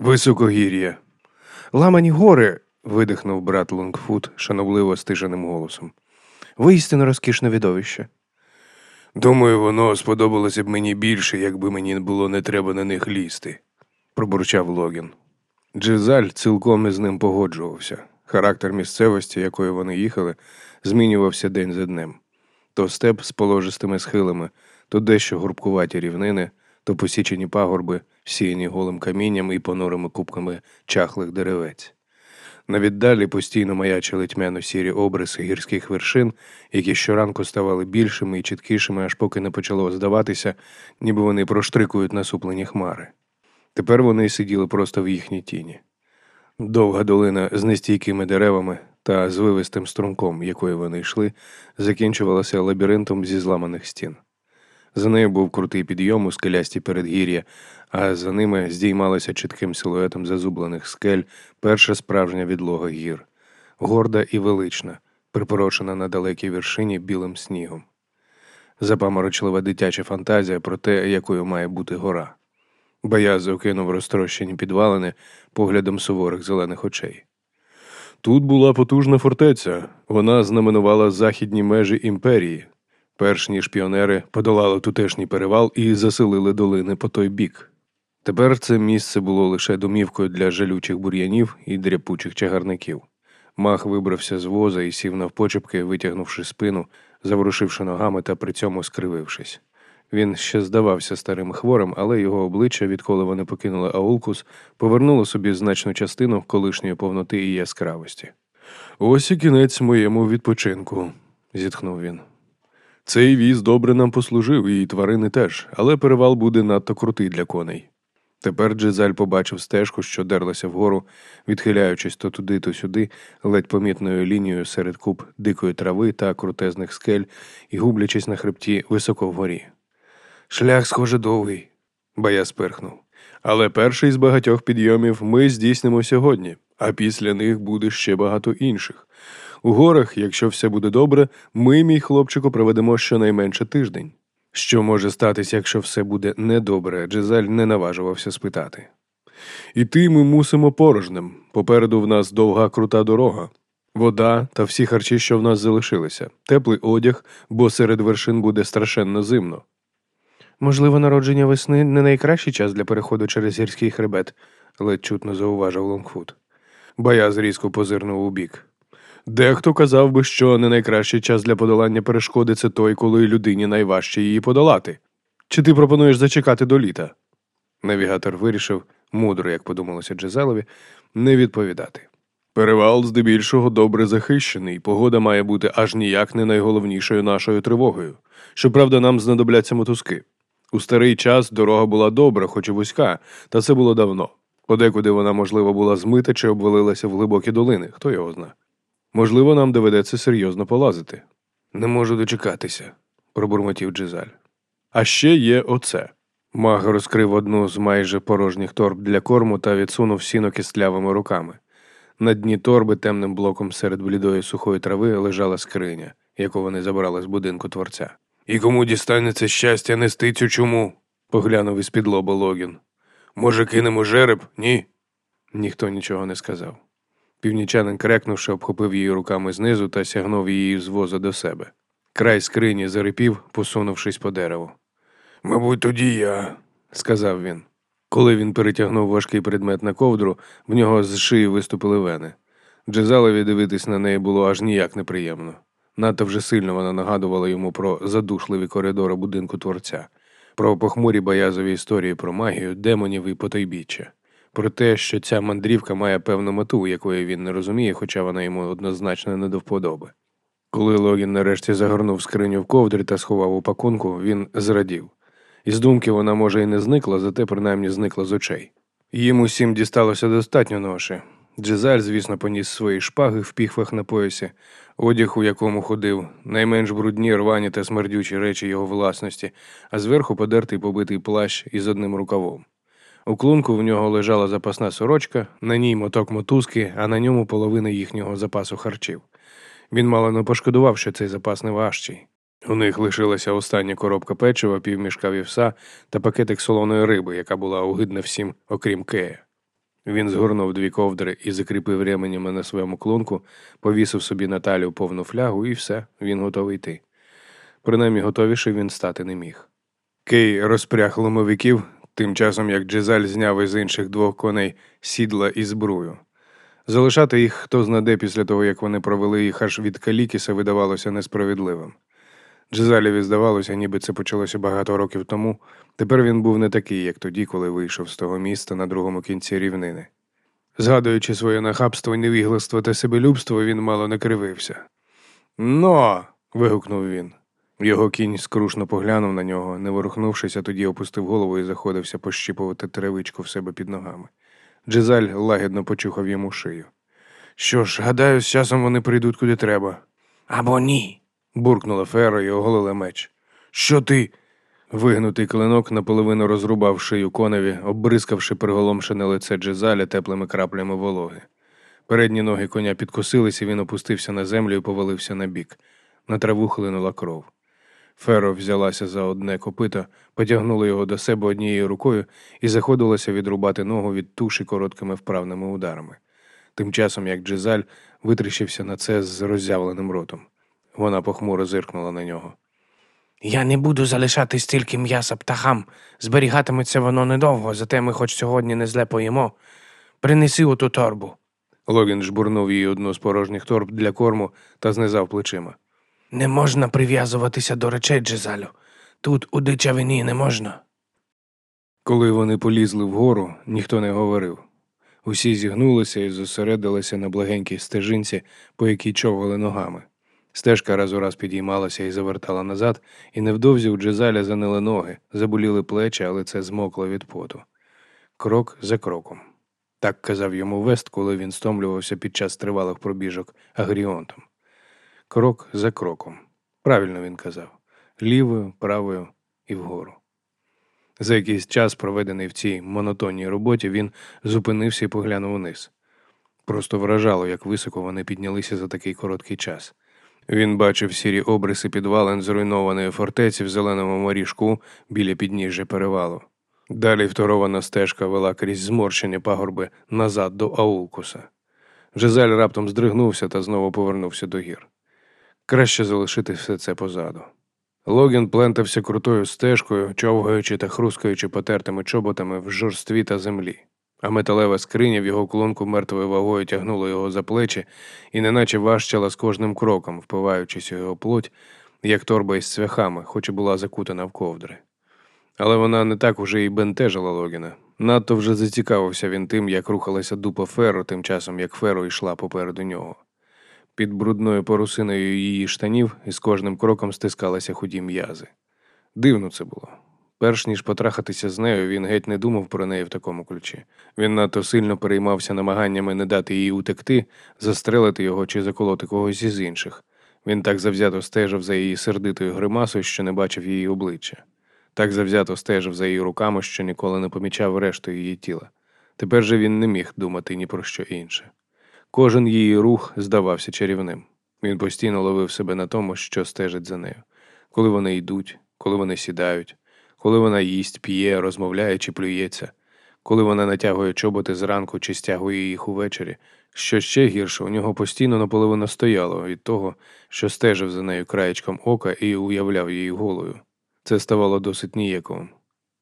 Високогір'я. Ламані гори. видихнув брат Лонгфут шанобливо стишеним голосом. Воістину розкішне видовище. Думаю, воно сподобалося б мені більше, якби мені було не треба на них лізти, пробурчав Логін. Джизаль цілком із ним погоджувався. Характер місцевості, якою вони їхали, змінювався день за днем. То степ з положистими схилами, то дещо гурбкуваті рівнини, то посічені пагорби, всіяні голим камінням і понурими купками чахлих деревець. Навіддалі постійно маячили тьмяно сірі обриси гірських вершин, які щоранку ставали більшими і чіткішими, аж поки не почало здаватися, ніби вони проштрикують насуплені хмари. Тепер вони сиділи просто в їхній тіні. Довга долина з нестійкими деревами та звивистим струмком, якою вони йшли, закінчувалася лабіринтом зі зламаних стін. За нею був крутий підйом у скелясті передгір'я, а за ними здіймалася чітким силуетом зазублених скель перша справжня відлога гір, горда і велична, припорочена на далекій вершині білим снігом. Запаморочлива дитяча фантазія про те, якою має бути гора. Бояз окинув розтрощені підвалини поглядом суворих зелених очей. Тут була потужна фортеця, вона знаменувала західні межі імперії, перш ніж піонери подолали тутешній перевал і заселили долини по той бік. Тепер це місце було лише домівкою для жалючих бур'янів і дряпучих чагарників. Мах вибрався з воза і сів навпочепки, витягнувши спину, заворушивши ногами та при цьому скривившись. Він ще здавався старим хворим, але його обличчя, відколи вони покинули Аулкус, повернуло собі значну частину колишньої повноти і яскравості. Ось і кінець моєму відпочинку, зітхнув він. Цей віз добре нам послужив, і тварини теж, але перевал буде надто крутий для коней. Тепер Джезаль побачив стежку, що дерлася вгору, відхиляючись то туди, то сюди, ледь помітною лінією серед куб дикої трави та крутезних скель і гублячись на хребті високо вгорі. Шлях, схоже, довгий, Бая спирхнув. Але перший з багатьох підйомів ми здійснимо сьогодні, а після них буде ще багато інших. У горах, якщо все буде добре, ми, мій хлопчику, проведемо щонайменше тиждень. Що може статися, якщо все буде недобре, Джезаль не наважувався спитати. Іти ми мусимо порожним. Попереду в нас довга крута дорога, вода та всі харчі, що в нас залишилися, теплий одяг, бо серед вершин буде страшенно зимно. Можливо, народження весни не найкращий час для переходу через гірський хребет, ледь чутно зауважив Лонгфут. Бояз різко позирнув у бік. Дехто казав би, що не найкращий час для подолання перешкоди це той, коли людині найважче її подолати. Чи ти пропонуєш зачекати до літа? Навігатор вирішив, мудро, як подумалося Джезелові, не відповідати. Перевал здебільшого добре захищений, погода має бути аж ніяк не найголовнішою нашою тривогою. Щоправда, нам знадобляться мотузки. У старий час дорога була добра, хоч і вузька, та це було давно. Подекуди вона, можливо, була змита чи обвалилася в глибокі долини, хто його знає. Можливо, нам доведеться серйозно полазити. Не можу дочекатися, пробурмотів Джизаль. А ще є оце. Маг розкрив одну з майже порожніх торб для корму та відсунув сіно кистлявими руками. На дні торби темним блоком серед блідої сухої трави лежала скриня, яку вони забрали з будинку творця. І кому дістанеться щастя нести цю чуму? поглянув із під лоба Логін. Може, кинемо жереб? Ні? Ніхто нічого не сказав. Північанин, крекнувши, обхопив її руками знизу та сягнув її з воза до себе. Край скрині зарипів, посунувшись по дереву. Мабуть, тоді я, сказав він. Коли він перетягнув важкий предмет на ковдру, в нього з шиї виступили вени. Джезалові дивитись на неї було аж ніяк неприємно. Надто вже сильно вона нагадувала йому про задушливі коридори будинку творця, про похмурі боязові історії про магію, демонів і потойбіччя про те, що ця мандрівка має певну мету, якої він не розуміє, хоча вона йому однозначно не до вподоби. Коли Логін нарешті загорнув скриню в ковдрі та сховав у пакунку, він зрадів. Із думки вона, може, і не зникла, зате принаймні зникла з очей. Їм усім дісталося достатньо ноші. Джезаль, звісно, поніс свої шпаги в піхвах на поясі, одяг, у якому ходив, найменш брудні, рвані та смердючі речі його власності, а зверху подертий побитий плащ із одним рукавом. У клунку в нього лежала запасна сорочка, на ній моток мотузки, а на ньому половина їхнього запасу харчів. Він мало не пошкодував, що цей запас не важчий. У них лишилася остання коробка печива, півмішка вівса та пакетик солоної риби, яка була огидна всім, окрім Кея. Він згорнув дві ковдри і закріпив ременями на своєму клунку, повісив собі на талію повну флягу, і все, він готовий йти. Принаймні готовіше він стати не міг. Кей розпряг ломовиків, тим часом як Джезаль зняв із інших двох коней сідла і збрую. Залишати їх хто знаде після того, як вони провели їх аж від Калікіса, видавалося несправедливим. Джезалєві здавалося, ніби це почалося багато років тому. Тепер він був не такий, як тоді, коли вийшов з того міста на другому кінці рівнини. Згадуючи своє нахабство, невігластво та себелюбство, він мало не кривився. Но. вигукнув він. Його кінь скрушно поглянув на нього, не ворухнувшись, а тоді опустив голову і заходився пощіпувати травичку в себе під ногами. Джезаль лагідно почухав йому шию. Що ж, гадаю, з часом вони прийдуть куди треба. Або ні. буркнула Фера і оголила меч. Що ти? Вигнутий клинок наполовину розрубав шию коневі, оббризкавши приголомшене лице Джезаля теплими краплями вологи. Передні ноги коня підкосилися, він опустився на землю і повалився на бік. На траву хлинула кров. Феро взялася за одне копито, потягнула його до себе однією рукою і заходилася відрубати ногу від туші короткими вправними ударами. Тим часом, як Джезаль витріщився на це з роззявленим ротом. Вона похмуро зиркнула на нього. Я не буду залишати стільки м'яса птахам. Зберігатиметься воно недовго, зате ми хоч сьогодні не зле поїмо. Принеси оту торбу. Логін жбурнув їй одну з порожніх торб для корму та знизав плечима. Не можна прив'язуватися до речей, Джезалю. Тут у дичавині не можна. Коли вони полізли вгору, ніхто не говорив. Усі зігнулися і зосередилися на благенькій стежинці, по якій човгали ногами. Стежка раз у раз підіймалася і завертала назад, і невдовзі у Джезаля занили ноги, заболіли плечі, але це змокло від поту. Крок за кроком. Так казав йому Вест, коли він стомлювався під час тривалих пробіжок агріонтом. Крок за кроком. Правильно він казав лівою, правою і вгору. За якийсь час, проведений в цій монотонній роботі, він зупинився і поглянув униз. Просто вражало, як високо вони піднялися за такий короткий час. Він бачив сірі обриси підвалин зруйнованої фортеці в зеленому морішку біля підніжжя перевалу. Далі вторована стежка вела крізь зморщені пагорби назад до Аулкуса. Жизель раптом здригнувся та знову повернувся до гір. Краще залишити все це позаду. Логін плентався крутою стежкою, човгаючи та хрускаючи потертими чоботами в жорстві та землі, а металева скриня в його клонку мертвою вагою тягнула його за плечі і неначе важчала з кожним кроком, впиваючись у його плоть, як торба із цвяхами, хоч і була закутана в ковдри. Але вона не так уже і бентежила Логіна. Надто вже зацікавився він тим, як рухалася дупа Ферро, тим часом як Ферро йшла попереду нього. Під брудною порусиною її штанів із кожним кроком стискалися худі м'язи. Дивно це було. Перш ніж потрахатися з нею, він геть не думав про неї в такому ключі. Він надто сильно переймався намаганнями не дати їй утекти, застрелити його чи заколоти когось із інших. Він так завзято стежив за її сердитою гримасою, що не бачив її обличчя. Так завзято стежив за її руками, що ніколи не помічав решту її тіла. Тепер же він не міг думати ні про що інше. Кожен її рух здавався чарівним. Він постійно ловив себе на тому, що стежить за нею, коли вони йдуть, коли вони сідають, коли вона їсть, п'є, розмовляє чи плюється, коли вона натягує чоботи зранку чи стягує їх увечері. Що ще гірше, у нього постійно наполовину стояло від того, що стежив за нею краєчком ока і уявляв її голою. Це ставало досить ніяковим.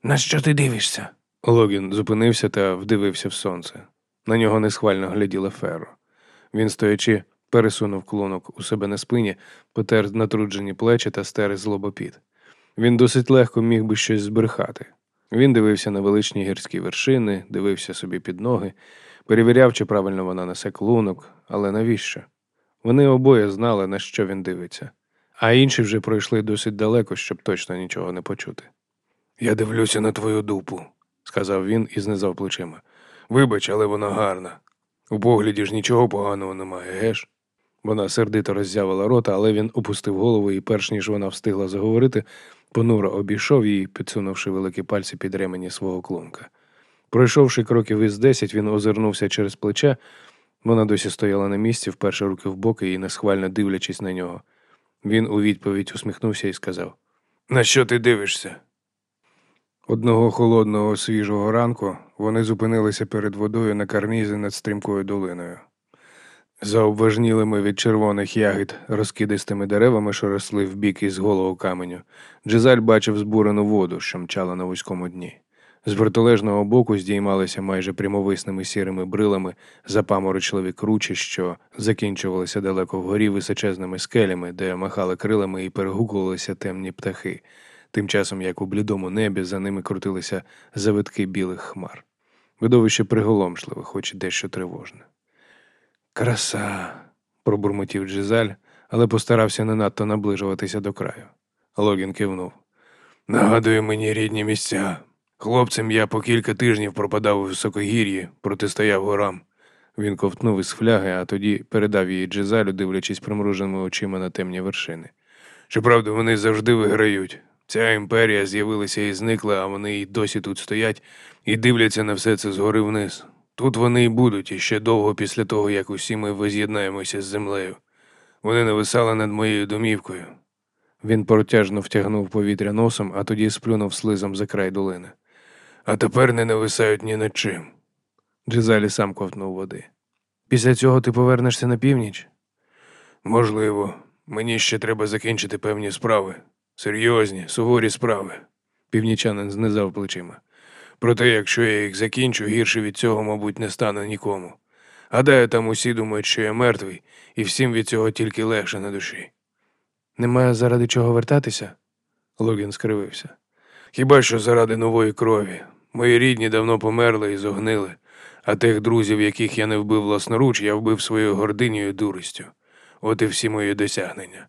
На що ти дивишся? Логін зупинився та вдивився в сонце. На нього несхвально гляділа Ферро. Він, стоячи, пересунув клонок у себе на спині, потер натруджені плечі та стер із лобопід. Він досить легко міг би щось збрехати. Він дивився на величні гірські вершини, дивився собі під ноги, перевіряв, чи правильно вона несе клунок, але навіщо? Вони обоє знали, на що він дивиться, а інші вже пройшли досить далеко, щоб точно нічого не почути. Я дивлюся на твою дупу, сказав він і знизав плечима. Вибач, але вона гарна. У погляді ж нічого поганого немає, геш? Вона сердито роззявила рота, але він опустив голову і, перш ніж вона встигла заговорити, понуро обійшов її, підсунувши великі пальці під ремені свого клунка. Пройшовши кроків із десять, він озирнувся через плече. Вона досі стояла на місці, вперше руки в боки і несхвально дивлячись на нього. Він у відповідь усміхнувся і сказав: На що ти дивишся? Одного холодного свіжого ранку вони зупинилися перед водою на карнізі над стрімкою долиною. За обважнілими від червоних ягід розкидистими деревами, що росли вбік із голого каменю, Джезаль бачив збурену воду, що мчала на вузькому дні. З протилежного боку здіймалися майже прямовисними сірими брилами запаморочливі кручі, що закінчувалися далеко вгорі височезними скелями, де махали крилами і перегукувалися темні птахи, тим часом як у блідому небі за ними крутилися завитки білих хмар. Видовище приголомшливе, хоч і дещо тривожне. Краса. пробурмотів Джизаль, але постарався не надто наближуватися до краю. Логін кивнув. Нагадує мені рідні місця. Хлопцем я по кілька тижнів пропадав у високогір'ї, протистояв горам. Він ковтнув із фляги, а тоді передав її Джизалю, дивлячись примруженими очима на темні вершини. Щоправда, вони завжди виграють. Ця імперія з'явилася і зникла, а вони й досі тут стоять і дивляться на все це згори вниз. Тут вони й будуть іще довго після того, як усі ми воз'єднаємося з землею. Вони нависали над моєю домівкою. Він протяжно втягнув повітря носом, а тоді сплюнув слизом за край долини. А тепер не нависають ні над чим. Джизалі сам ковтнув води. Після цього ти повернешся на північ? Можливо, мені ще треба закінчити певні справи. Серйозні, суворі справи. Північанин знизав плечима. Проте, якщо я їх закінчу, гірше від цього, мабуть, не стане нікому. Гадаю, там усі думають, що я мертвий, і всім від цього тільки легше на душі. Немає заради чого вертатися? Логін скривився. Хіба що заради нової крові. Мої рідні давно померли і зогнили, а тих друзів, яких я не вбив власноруч, я вбив своєю гординою і дуростю. От і всі мої досягнення.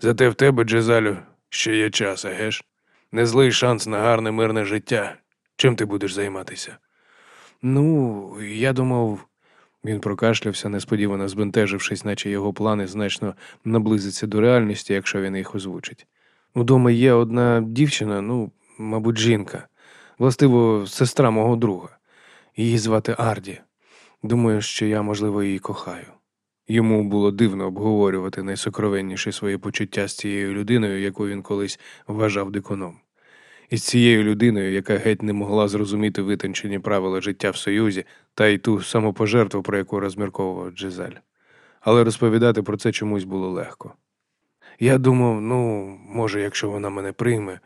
Зате в тебе, Джезалю, ще є час, геш? Не злий шанс на гарне мирне життя. Чим ти будеш займатися? Ну, я думав. Він прокашлявся, несподівано збентежившись, наче його плани значно наблизяться до реальності, якщо він їх озвучить. Удома є одна дівчина, ну, мабуть, жінка, властиво, сестра мого друга. Її звати Арді. Думаю, що я, можливо, її кохаю. Йому було дивно обговорювати найсокровенніші свої почуття з цією людиною, яку він колись вважав дикуном. І з цією людиною, яка геть не могла зрозуміти витончені правила життя в Союзі та й ту самопожертву, про яку розмірковував Джизель. Але розповідати про це чомусь було легко. Я думав, ну, може, якщо вона мене прийме,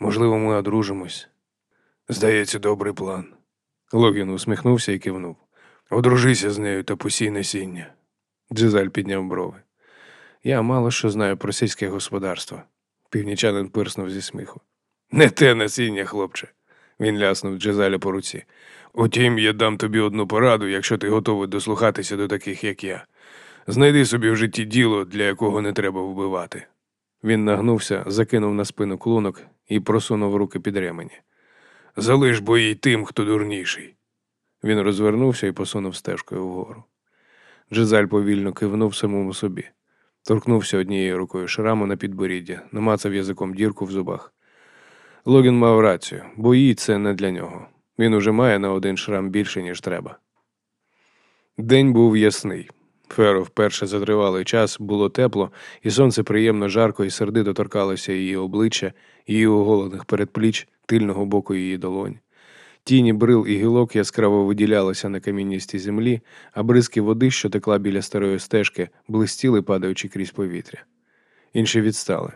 можливо, ми одружимось. Здається, добрий план. Логін усміхнувся і кивнув. Одружися з нею та посій насіння. Джизаль підняв брови. Я мало що знаю про сільське господарство. Північанин пирснув зі сміху. Не те насіння, хлопче. Він ляснув Джезаля по руці. Утім, я дам тобі одну пораду, якщо ти готовий дослухатися до таких, як я. Знайди собі в житті діло, для якого не треба вбивати. Він нагнувся, закинув на спину клунок і просунув руки під ремені. Залиш бої тим, хто дурніший. Він розвернувся і посунув стежкою вгору. Джезаль повільно кивнув самому собі, торкнувся однією рукою шраму на підборіддя, намацав язиком дірку в зубах. Логін мав рацію, бої це не для нього. Він уже має на один шрам більше, ніж треба. День був ясний. Феро вперше за тривалий час було тепло, і сонце приємно жарко і сердито торкалося її обличчя, її оголених передпліч, тильного боку її долонь. Тіні брил і гілок яскраво виділялися на камінністій землі, а бризки води, що текла біля старої стежки, блистіли, падаючи крізь повітря. Інші відстали.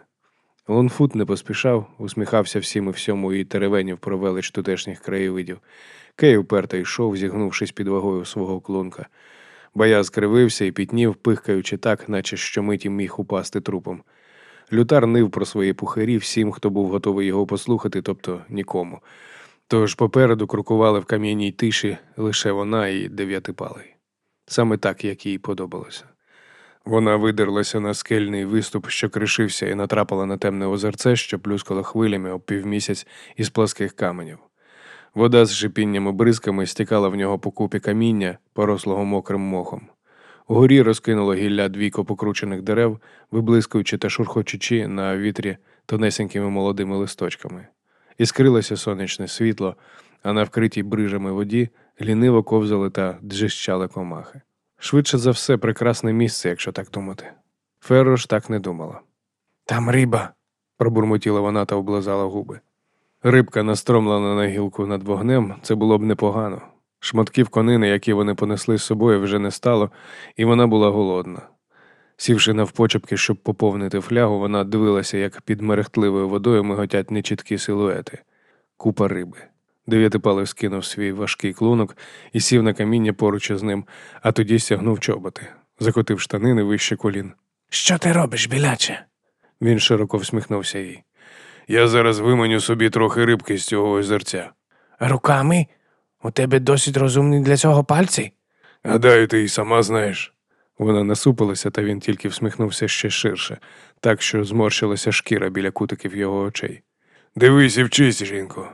Лонфут не поспішав, усміхався всім і всьому і теревенів про велич тутешніх краєвидів. Кей уперто йшов, зігнувшись під вагою свого клунка. Бояз кривився і пітнів, пихкаючи так, наче щомиті міг упасти трупом. Лютар нив про свої пухарі всім, хто був готовий його послухати, тобто нікому. Тож попереду крокували в кам'яній тиші лише вона і дев'ятипалий. Саме так, як їй подобалося. Вона видерлася на скельний виступ, що кришився, і натрапила на темне озерце, що плюскало хвилями об півмісяць із пласких каменів. Вода з шипінням і бризками стікала в нього по купі каміння, порослого мокрим мохом. Угорі розкинуло гілля двійко покручених дерев, виблискуючи та шурхочучи на вітрі тонесенькими молодими листочками. Іскрилося сонячне світло, а на вкритій брижами воді ліниво ковзали та джищали комахи. Швидше за все, прекрасне місце, якщо так думати. Ферро так не думала. Там риба, пробурмотіла вона та облизала губи. Рибка настромлена на гілку над вогнем, це було б непогано. Шматків конини, які вони понесли з собою, вже не стало, і вона була голодна. Сівши навпочепки, щоб поповнити флягу, вона дивилася, як під мерехтливою водою миготять нечіткі силуети. Купа риби. Дев'ятипалив скинув свій важкий клунок і сів на каміння поруч із ним, а тоді стягнув чоботи, закотив штанини вище колін. Що ти робиш, біляче? Він широко всміхнувся їй. Я зараз виманю собі трохи рибки з цього озерця. Руками? У тебе досить розумні для цього пальці? Гадаю, ти й сама знаєш. Вона насупилася, та він тільки всміхнувся ще ширше, так що зморщилася шкіра біля кутиків його очей. Дивись і вчись, жінко.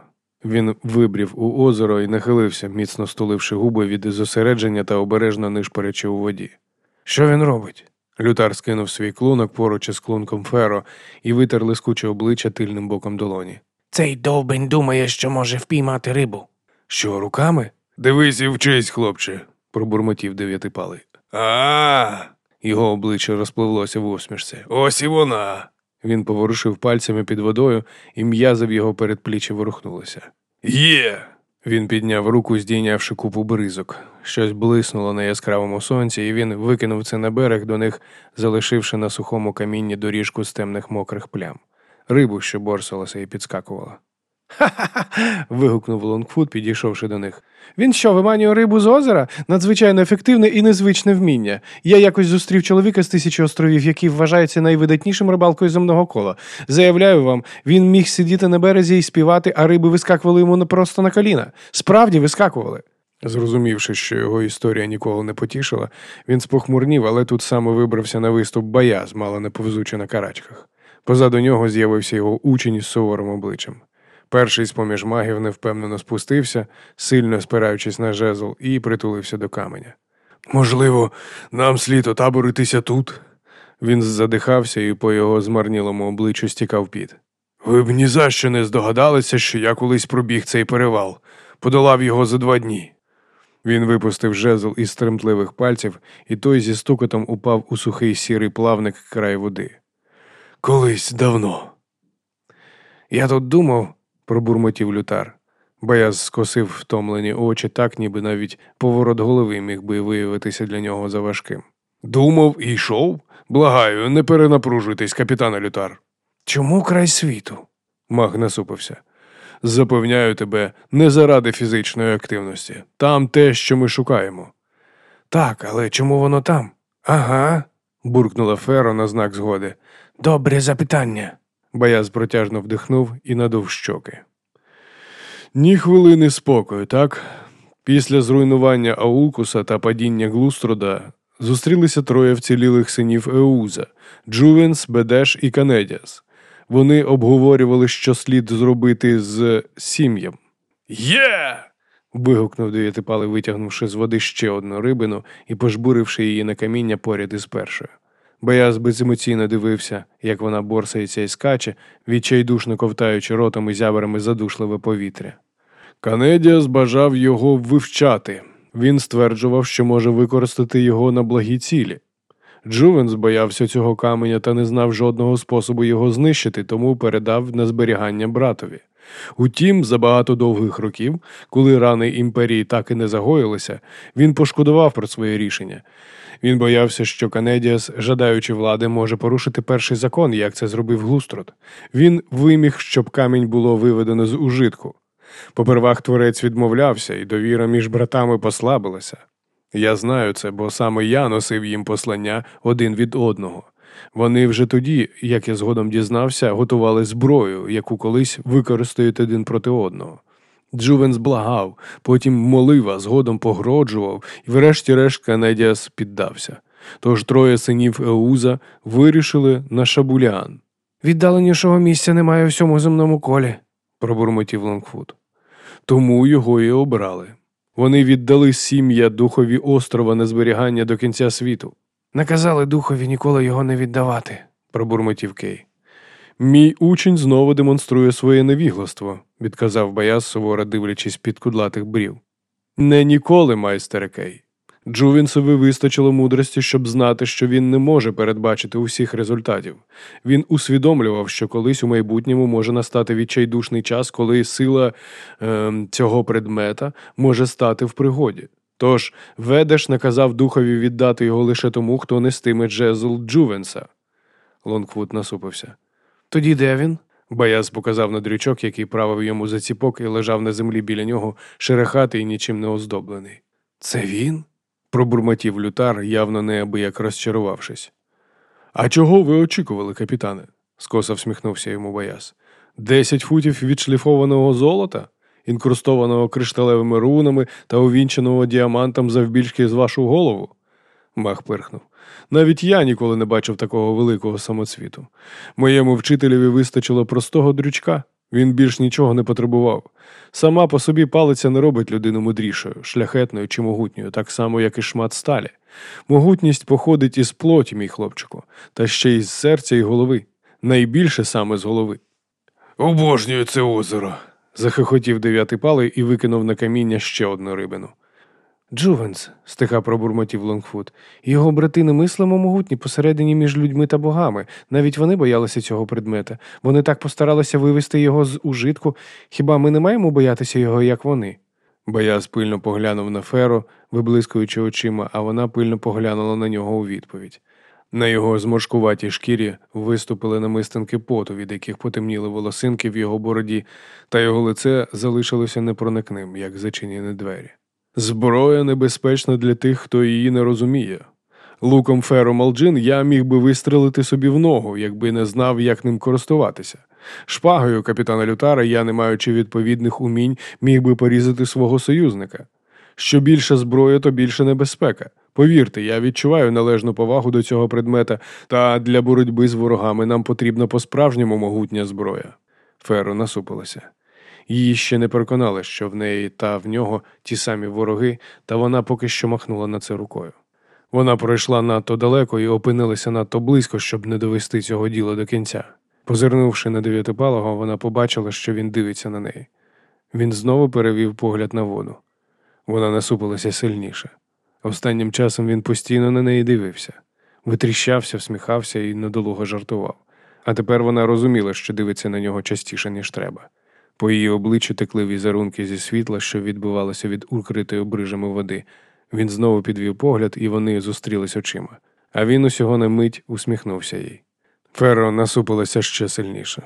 Він вибрів у озеро і нахилився, міцно стуливши губи від зосередження та обережно нишпорячи у воді. Що він робить? Лютар скинув свій клунок поруч із клунком Феро і витер лискуче обличчя тильним боком долоні. Цей довбень думає, що може впіймати рибу. Що, руками? Дивись і вчись, хлопче, пробурмотів дев'ятипалий. А. Його обличчя розпливлося в усмішці. Ось і вона. Він поворушив пальцями під водою, і м'язи в його передпліччі ворухнулися. Є. Він підняв руку, здійнявши купу бризок. Щось блиснуло на яскравому сонці, і він викинув це на берег до них, залишивши на сухому камінні доріжку з темних мокрих плям. Рибу, що борсалася і підскакувала. Ха-ха-ха. вигукнув Лонгфуд, підійшовши до них. Він що, виманює рибу з озера? Надзвичайно ефективне і незвичне вміння. Я якось зустрів чоловіка з тисячі островів, який вважається найвидатнішим рибалкою земного кола. Заявляю вам, він міг сидіти на березі і співати, а риби вискакували йому просто на коліна. Справді вискакували. Зрозумівши, що його історія нікого не потішила, він спохмурнів, але тут саме вибрався на виступ Баяз, мало не повзучи на карачках. Позаду нього з'явився його учень із суворим обличчям. Перший з поміж магів невпевнено спустився, сильно спираючись на жезл, і притулився до каменя. Можливо, нам слід отаборитися тут. Він задихався, і по його змарнілому обличчю стікав піт. Ви б ні за що не здогадалися, що я колись пробіг цей перевал, подолав його за два дні. Він випустив жезл із тремтливих пальців, і той зі стукотом упав у сухий сірий плавник край води. Колись давно. Я тут думав, пробурмотів лютар. Бояз скосив втомлені очі так, ніби навіть поворот голови міг би виявитися для нього заважким. Думав і йшов? Благаю, не перенапружуйтесь, капітане лютар. Чому край світу? Маг насупився. Запевняю тебе, не заради фізичної активності. Там те, що ми шукаємо. Так, але чому воно там? Ага. буркнула Феро на знак згоди. Добре запитання. Бояз протяжно вдихнув і надув щоки. Ні хвилини спокою, так? Після зруйнування Аулкуса та падіння Глуструда зустрілися троє вцілілих синів Еуза Джувенс, Бедеш і Канедіас. Вони обговорювали, що слід зробити з сім'ям. Є. вигукнув дев'ятипалий, витягнувши з води ще одну рибину і пожбуривши її на каміння поряд із першою. Бояз беземоційно дивився, як вона борсається і скаче, відчайдушно ковтаючи ротом і зябрами задушливе повітря. Канедіас бажав його вивчати. Він стверджував, що може використати його на благі цілі. Джувенс боявся цього каменя та не знав жодного способу його знищити, тому передав на зберігання братові. Утім, за багато довгих років, коли рани імперії так і не загоїлися, він пошкодував про своє рішення. Він боявся, що Канедіас, жадаючи влади, може порушити перший закон, як це зробив Глустрод. Він виміг, щоб камінь було виведено з ужитку. Попервах творець відмовлявся, і довіра між братами послабилася. Я знаю це, бо саме я носив їм послання один від одного. Вони вже тоді, як я згодом дізнався, готували зброю, яку колись використають один проти одного. Джувенс благав, потім молив, а згодом погроджував, і врешті-решт Канедіас піддався. Тож троє синів Еуза вирішили на шабулян, Віддаленішого місця немає у всьому земному колі. пробурмотів Лонгфуд. Тому його і обрали. Вони віддали сім'я духові острова на зберігання до кінця світу, Наказали духові ніколи його не віддавати. пробурмотів Кей. Мій учень знову демонструє своє невігластво, відказав Баяс, суворо дивлячись під кудлатих брів. Не ніколи, майстере Кей. Джувінсові вистачило мудрості, щоб знати, що він не може передбачити усіх результатів. Він усвідомлював, що колись у майбутньому може настати відчайдушний час, коли сила ем, цього предмета може стати в пригоді. Тож Ведеш наказав духові віддати його лише тому, хто нестиме джезл Джувенса. Лонгвуд насупився. Тоді де він? Баяз показав на дрючок, який правив йому за ціпок і лежав на землі біля нього, шерехатий і нічим не оздоблений. Це він? Пробурмотів лютар, явно неабияк розчарувавшись. А чого ви очікували, капітане? скоса всміхнувся йому Баяс. Десять футів відшліфованого золота, інкрустованого кришталевими рунами та увінченого діамантом завбільшки з вашу голову? Мах пирхнув. Навіть я ніколи не бачив такого великого самоцвіту. Моєму вчителеві вистачило простого дрючка. Він більш нічого не потребував. Сама по собі палиця не робить людину мудрішою, шляхетною чи могутньою, так само, як і шмат сталі. Могутність походить із плоті, мій хлопчику, та ще й з серця і голови. Найбільше саме з голови. Обожнюю це озеро. Захихотів дев'ятий палий і викинув на каміння ще одну рибину. Джувенс, стиха пробурмотів Лонгфуд. його брати немислимо могутні посередині між людьми та богами. Навіть вони боялися цього предмета. Вони так постаралися вивести його з ужитку. Хіба ми не маємо боятися його, як вони? Баяз пильно поглянув на Феро, виблискуючи очима, а вона пильно поглянула на нього у відповідь. На його зморшкуватій шкірі виступили намистинки поту, від яких потемніли волосинки в його бороді, та його лице залишилося непроникним, як зачинені двері. Зброя небезпечна для тих, хто її не розуміє. Луком Феро Малджин я міг би вистрелити собі в ногу, якби не знав, як ним користуватися. Шпагою капітана Лютара я, не маючи відповідних умінь, міг би порізати свого союзника. Що більше зброя, то більше небезпека. Повірте, я відчуваю належну повагу до цього предмета, та для боротьби з ворогами нам потрібна по-справжньому могутня зброя. Феро насупилася. Її ще не переконали, що в неї та в нього ті самі вороги, та вона поки що махнула на це рукою. Вона пройшла надто далеко і опинилася надто близько, щоб не довести цього діла до кінця. Позирнувши на дев'ятипалого, вона побачила, що він дивиться на неї. Він знову перевів погляд на воду. Вона насупилася сильніше. Останнім часом він постійно на неї дивився, витріщався, всміхався і недолуго жартував. А тепер вона розуміла, що дивиться на нього частіше, ніж треба. По її обличчю текли візерунки зі світла, що відбивалося від укритої брижами води. Він знову підвів погляд, і вони зустрілись очима. А він усього на мить усміхнувся їй. Ферро насупилася ще сильніше.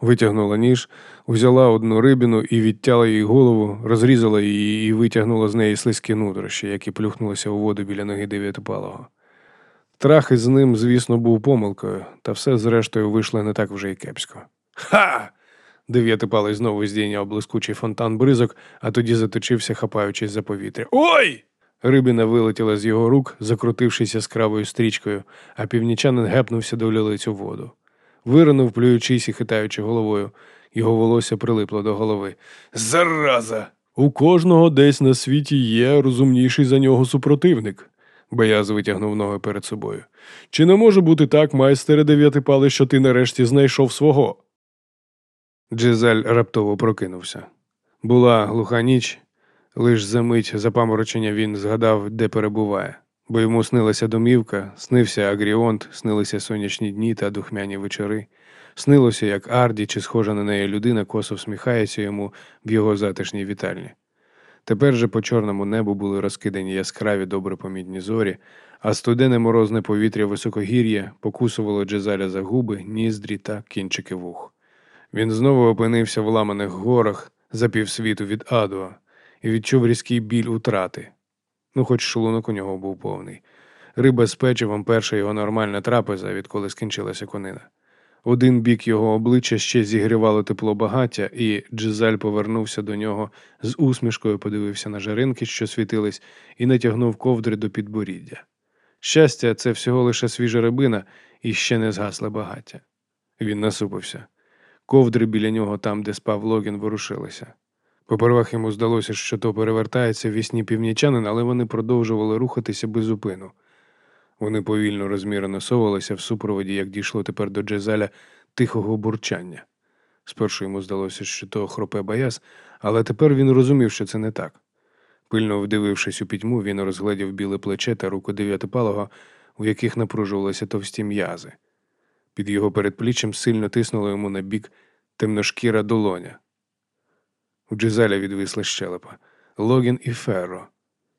Витягнула ніж, взяла одну рибину і відтяла їй голову, розрізала її і витягнула з неї слизькі нутрощі, які плюхнулися у воду біля ноги дев'ятипалого. Трах із ним, звісно, був помилкою, та все зрештою вийшло не так вже й кепсько. Ха! Дев'ятипалий знову здійняв блискучий фонтан бризок, а тоді заточився, хапаючись за повітря. Ой! Рибина вилетіла з його рук, закрутившись яскравою стрічкою, а північанин гепнувся до лілиць у воду. Виринув, плюючись і хитаючи головою. Його волосся прилипло до голови. Зараза! У кожного десь на світі є розумніший за нього супротивник. Бояз витягнув ноги перед собою. Чи не може бути так, майстере дев'ятипали, що ти нарешті знайшов свого? Джизель раптово прокинувся. Була глуха ніч, лиш за мить запаморочення він згадав, де перебуває, бо йому снилася домівка, снився Агріонт, снилися сонячні дні та духмяні вечори. Снилося, як Арді чи схожа на неї людина косо всміхається йому в його затишній вітальні. Тепер же по чорному небу були розкидані яскраві добре помітні зорі, а студене морозне повітря високогір'я покусувало Джезаля за губи, ніздрі та кінчики вух. Він знову опинився в ламаних горах за півсвіту від Адуа і відчув різкий біль утрати. Ну, хоч шлунок у нього був повний. Риба з печивом перша його нормальна трапеза, відколи скінчилася конина. Один бік його обличчя ще зігрівало тепло багаття, і Джизаль повернувся до нього з усмішкою, подивився на жаринки, що світились, і натягнув ковдри до підборіддя. Щастя, це всього лише свіжа рибина і ще не згасле багаття. Він насупився. Ковдри біля нього, там, де спав Логін, ворушилися. Попервах йому здалося, що то перевертається в вісні північанин, але вони продовжували рухатися без зупину. Вони повільно розмірено совалися в супроводі, як дійшло тепер до Джезаля тихого бурчання. Спершу йому здалося, що то хропе баяс, але тепер він розумів, що це не так. Пильно вдивившись у пітьму, він розгледів біле плече та руку дев'ятипалого, у яких напружувалися товсті м'язи. Під його передпліччям сильно тиснуло йому на бік темношкіра долоня. У Джизеля відвисла щелепа Логін і Ферро.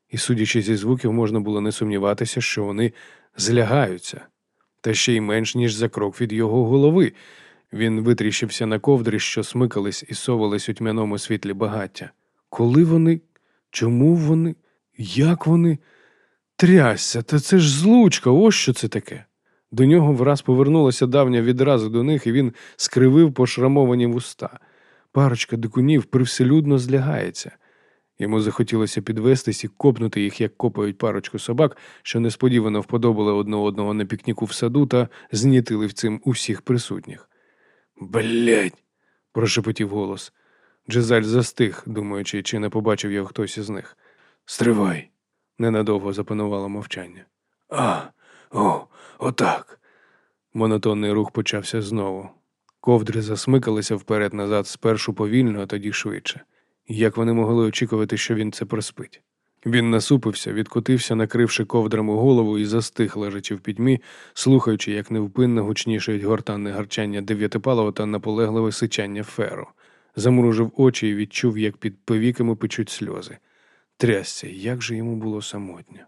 І, судячи зі звуків, можна було не сумніватися, що вони злягаються, та ще й менш, ніж за крок від його голови. Він витріщився на ковдри, що смикались і совались у тьмяному світлі багаття. Коли вони. Чому вони? Як вони? Трясся, та це ж злучка, ось що це таке. До нього враз повернулася давня відразу до них, і він скривив пошрамовані вуста. Парочка дикунів привселюдно злягається. Йому захотілося підвестись і копнути їх, як копають парочку собак, що несподівано вподобали одне одного на пікніку в саду та знітили в цим усіх присутніх. Блять. прошепотів голос. Джезаль застиг, думаючи, чи не побачив його хтось із них. Стривай. Ненадовго запанувало мовчання. А, о, отак. Монотонний рух почався знову. Ковдри засмикалися вперед-назад спершу повільно, а тоді швидше. Як вони могли очікувати, що він це проспить? Він насупився, відкотився, накривши ковдрами голову і застиг, лежачи в пітьмі, слухаючи, як невпинно гучнішають гортанне гарчання дев'ятипалого та наполегливе сичання феру. Замружив очі і відчув, як під повіками печуть сльози. Трясся, як же йому було самотньо.